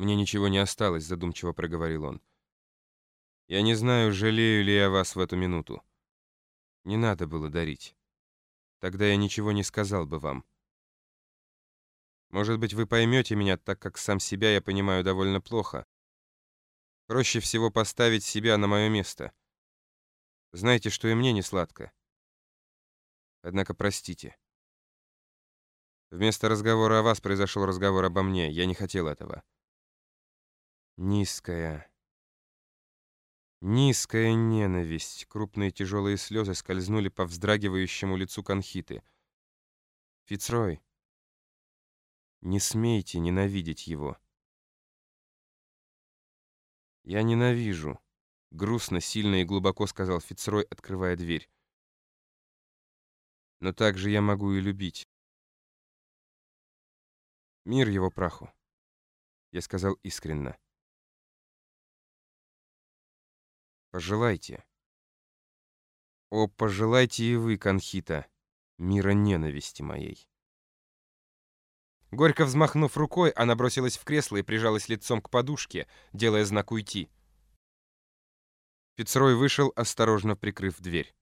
«Мне ничего не осталось», — задумчиво проговорил он. «Я не знаю, жалею ли я вас в эту минуту. Не надо было дарить. Тогда я ничего не сказал бы вам. Может быть, вы поймете меня, так как сам себя я понимаю довольно плохо. Проще всего поставить себя на мое место. Знаете, что и мне не сладко. Однако простите. Вместо разговора о вас произошел разговор обо мне. Я не хотел этого. Низкая, низкая ненависть. Крупные тяжелые слезы скользнули по вздрагивающему лицу Конхиты. Фицрой, не смейте ненавидеть его. Я ненавижу. Грустно, сильно и глубоко сказал Фицрой, открывая дверь. Но также я могу и любить. Мир его праху. Я сказал искренно. Пожелайте. О, пожелайте и вы, Конхита, мира ненависти моей. Горько взмахнув рукой, она бросилась в кресло и прижалась лицом к подушке, делая знак уйти. Фицрой вышел, осторожно прикрыв дверь.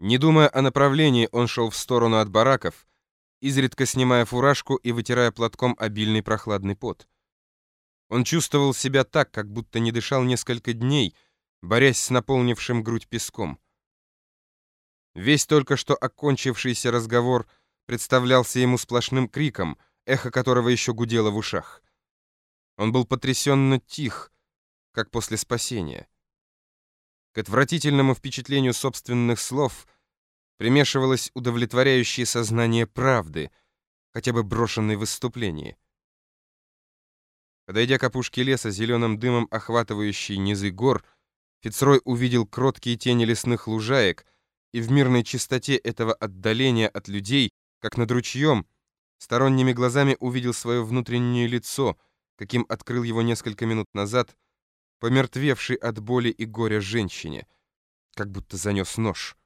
Не думая о направлении, он шел в сторону от бараков, изредка снимая фуражку и вытирая платком обильный прохладный пот. Он чувствовал себя так, как будто не дышал несколько дней, борясь с наполнившим грудь песком. Весь только что окончившийся разговор представлялся ему сплошным криком, эхо которого еще гудело в ушах. Он был потрясенно тих, как после спасения. К отвратительному впечатлению собственных слов примешивалось удовлетворяющее сознание правды, хотя бы брошенной в выступлении. Подойдя к опушке леса, зеленым дымом охватывающей низы гор, Фицрой увидел кроткие тени лесных лужаек, и в мирной чистоте этого отдаления от людей, как над ручьем, сторонними глазами увидел свое внутреннее лицо, каким открыл его несколько минут назад помертвевший от боли и горя женщине, как будто занес нож.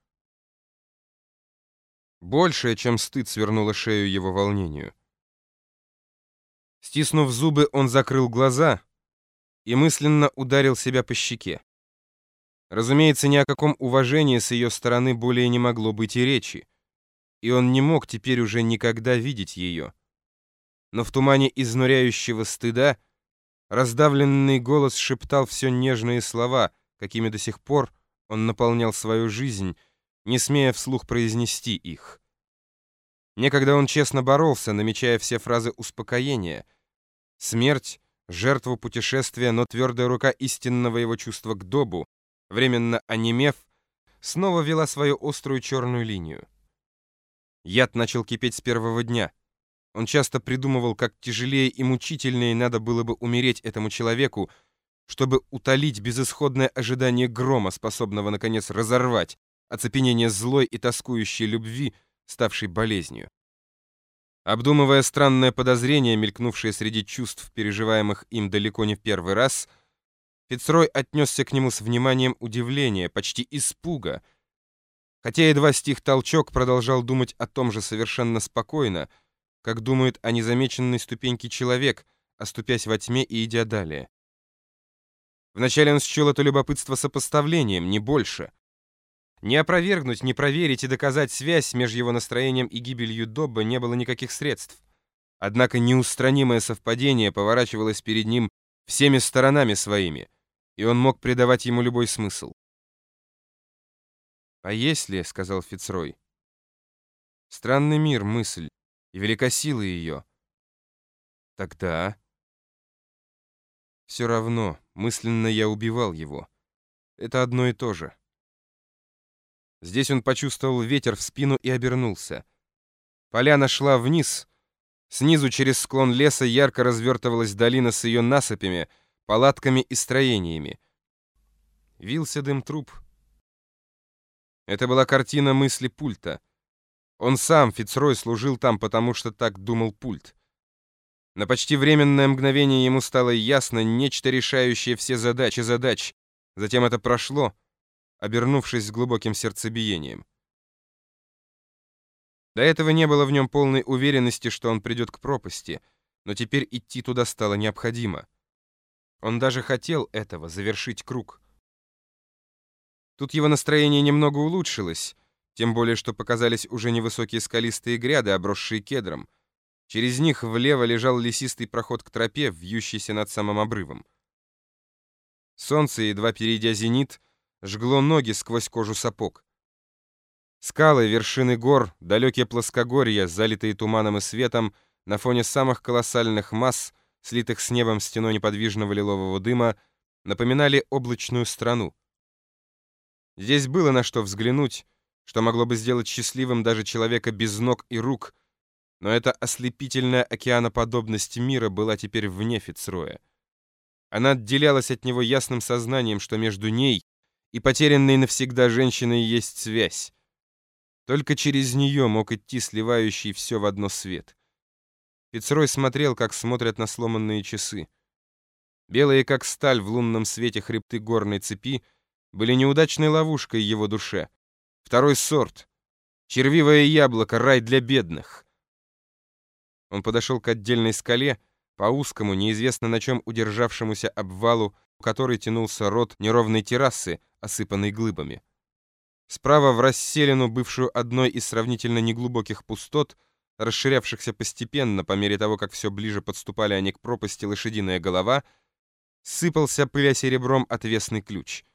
Большее, чем стыд, свернуло шею его волнению. Стиснув зубы, он закрыл глаза и мысленно ударил себя по щеке. Разумеется, ни о каком уважении с ее стороны более не могло быть и речи, и он не мог теперь уже никогда видеть ее. Но в тумане изнуряющего стыда Раздавленный голос шептал все нежные слова, какими до сих пор он наполнял свою жизнь, не смея вслух произнести их. Некогда он честно боролся, намечая все фразы успокоения. Смерть, жертву путешествия, но твердая рука истинного его чувства к добу, временно онемев, снова вела свою острую черную линию. Яд начал кипеть с первого дня — он часто придумывал, как тяжелее и мучительнее надо было бы умереть этому человеку, чтобы утолить безысходное ожидание грома, способного, наконец, разорвать оцепенение злой и тоскующей любви, ставшей болезнью. Обдумывая странное подозрение, мелькнувшее среди чувств, переживаемых им далеко не в первый раз, Фицрой отнесся к нему с вниманием удивления, почти испуга. Хотя едва стих толчок, продолжал думать о том же совершенно спокойно — как думает о незамеченной ступеньке человек, оступясь во тьме и идя далее. Вначале он счел это любопытство сопоставлением, не больше. Не опровергнуть, не проверить и доказать связь между его настроением и гибелью Добба не было никаких средств. Однако неустранимое совпадение поворачивалось перед ним всеми сторонами своими, и он мог придавать ему любой смысл. «А если, — сказал Фицрой, — странный мир, мысль, и велика сила ее. Тогда... Все равно, мысленно я убивал его. Это одно и то же. Здесь он почувствовал ветер в спину и обернулся. Поляна шла вниз. Снизу через склон леса ярко развертывалась долина с ее насыпями, палатками и строениями. Вился дым труб. Это была картина мысли пульта. Он сам, Фицрой, служил там, потому что так думал пульт. На почти временное мгновение ему стало ясно нечто решающее все задачи задач. Затем это прошло, обернувшись с глубоким сердцебиением. До этого не было в нем полной уверенности, что он придет к пропасти. но теперь идти туда стало необходимо. Он даже хотел этого, завершить круг. Тут его настроение немного улучшилось, тем более, что показались уже невысокие скалистые гряды, обросшие кедром. Через них влево лежал лесистый проход к тропе, вьющийся над самым обрывом. Солнце, едва перейдя зенит, жгло ноги сквозь кожу сапог. Скалы, вершины гор, далекие плоскогорья, залитые туманом и светом, на фоне самых колоссальных масс, слитых с небом стеной неподвижного лилового дыма, напоминали облачную страну. Здесь было на что взглянуть, что могло бы сделать счастливым даже человека без ног и рук, но эта ослепительная океаноподобность мира была теперь вне Фицроя. Она отделялась от него ясным сознанием, что между ней и потерянной навсегда женщиной есть связь. Только через нее мог идти сливающий все в одно свет. Фицрой смотрел, как смотрят на сломанные часы. Белые, как сталь в лунном свете хребты горной цепи, были неудачной ловушкой его душе. Второй сорт. Червивое яблоко, рай для бедных. Он подошел к отдельной скале, по узкому, неизвестно на чем удержавшемуся обвалу, у которой тянулся рот неровной террасы, осыпанной глыбами. Справа в расселину, бывшую одной из сравнительно неглубоких пустот, расширявшихся постепенно по мере того, как все ближе подступали они к пропасти лошадиная голова, сыпался, пыля серебром, отвесный ключ —